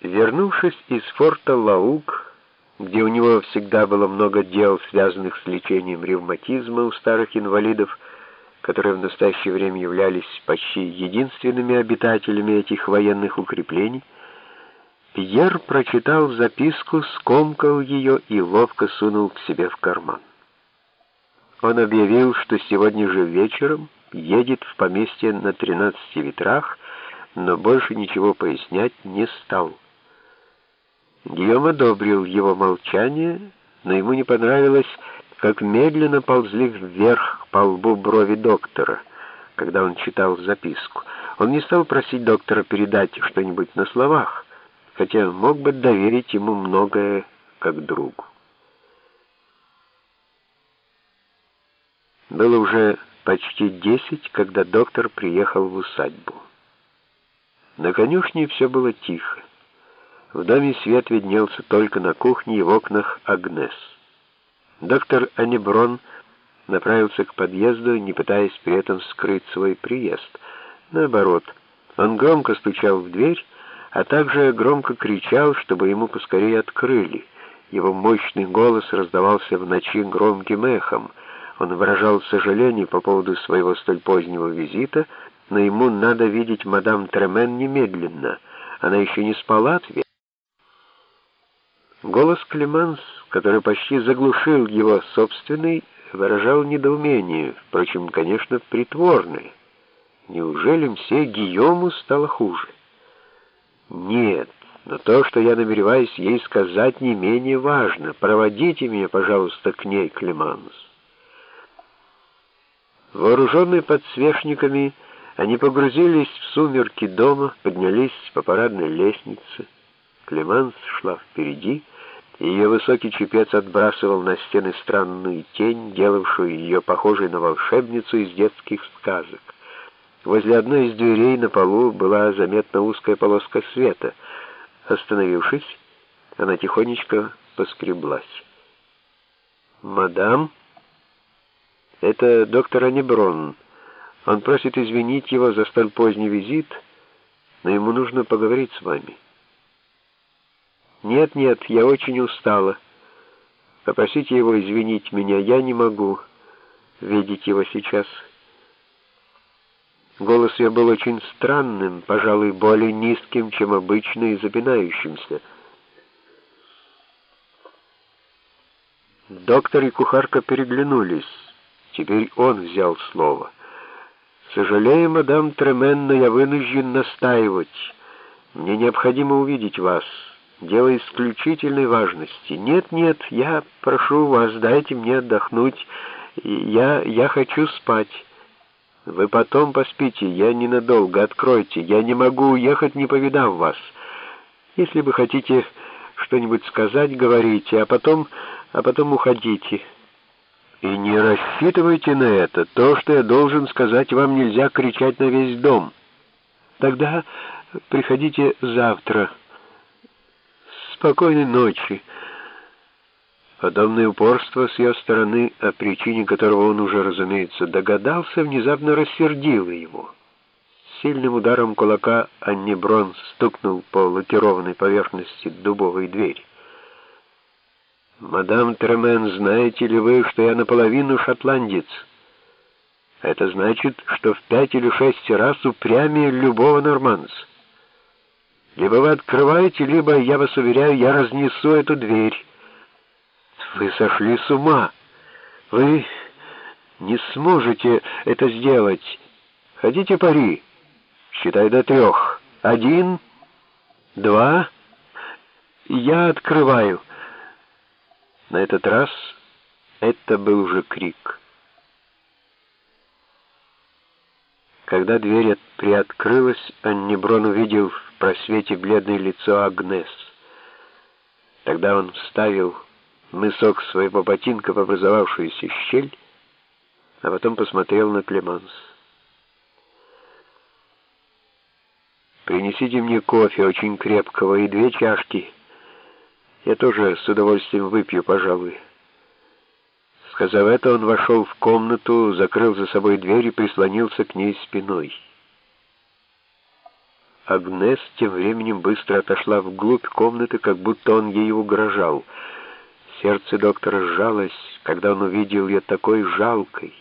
Вернувшись из форта Лаук, где у него всегда было много дел, связанных с лечением ревматизма у старых инвалидов, которые в настоящее время являлись почти единственными обитателями этих военных укреплений, Пьер прочитал записку, скомкал ее и ловко сунул к себе в карман. Он объявил, что сегодня же вечером едет в поместье на тринадцати ветрах, но больше ничего пояснять не стал. Гийом одобрил его молчание, но ему не понравилось, как медленно ползли вверх по лбу брови доктора, когда он читал записку. Он не стал просить доктора передать что-нибудь на словах, хотя мог бы доверить ему многое как другу. Было уже почти десять, когда доктор приехал в усадьбу. На конюшне все было тихо. В доме свет виднелся только на кухне и в окнах Агнес. Доктор Анеброн направился к подъезду, не пытаясь при этом скрыть свой приезд. Наоборот, он громко стучал в дверь, а также громко кричал, чтобы ему поскорее открыли. Его мощный голос раздавался в ночи громким эхом. Он выражал сожаление по поводу своего столь позднего визита, но ему надо видеть мадам Тремен немедленно. Она еще не спала, ответ. Голос Клеманс, который почти заглушил его собственный, выражал недоумение, впрочем, конечно, притворное. Неужели мсье Гийому стало хуже? Нет, но то, что я намереваюсь ей сказать, не менее важно. Проводите меня, пожалуйста, к ней, Клеманс. Вооруженные подсвечниками, они погрузились в сумерки дома, поднялись по парадной лестнице. Клеманс шла впереди, ее высокий чепец отбрасывал на стены странную тень, делавшую ее похожей на волшебницу из детских сказок. Возле одной из дверей на полу была заметна узкая полоска света. Остановившись, она тихонечко поскреблась. «Мадам, это доктор Анеброн. Он просит извинить его за столь поздний визит, но ему нужно поговорить с вами». «Нет, нет, я очень устала. Попросите его извинить меня, я не могу видеть его сейчас». Голос ее был очень странным, пожалуй, более низким, чем обычно, и запинающимся. Доктор и кухарка переглянулись. Теперь он взял слово. «Сожалею, мадам Тремен, но я вынужден настаивать. Мне необходимо увидеть вас». Дело исключительной важности. Нет, нет, я прошу вас, дайте мне отдохнуть. Я, я хочу спать. Вы потом поспите, я ненадолго, откройте. Я не могу уехать, не повидав вас. Если вы хотите что-нибудь сказать, говорите, а потом, а потом уходите. И не рассчитывайте на это. То, что я должен сказать, вам нельзя кричать на весь дом. Тогда приходите завтра. Спокойной ночи. Подобное упорство с ее стороны, о причине которого он уже, разумеется, догадался, внезапно рассердило его. Сильным ударом кулака Анни Брон стукнул по лакированной поверхности дубовой двери. «Мадам Тремен, знаете ли вы, что я наполовину шотландец? Это значит, что в пять или шесть раз упрямее любого норманца. Либо вы открываете, либо, я вас уверяю, я разнесу эту дверь. Вы сошли с ума. Вы не сможете это сделать. Ходите пари. Считай до трех. Один, два. Я открываю. На этот раз это был уже крик. Когда дверь приоткрылась, Аннеброн увидел просвете бледное лицо Агнес. Тогда он вставил мысок своего ботинка в образовавшуюся щель, а потом посмотрел на Клеманс. «Принесите мне кофе очень крепкого и две чашки. Я тоже с удовольствием выпью, пожалуй». Сказав это, он вошел в комнату, закрыл за собой дверь и прислонился к ней спиной. Агнес тем временем быстро отошла вглубь комнаты, как будто он ей угрожал. Сердце доктора сжалось, когда он увидел ее такой жалкой,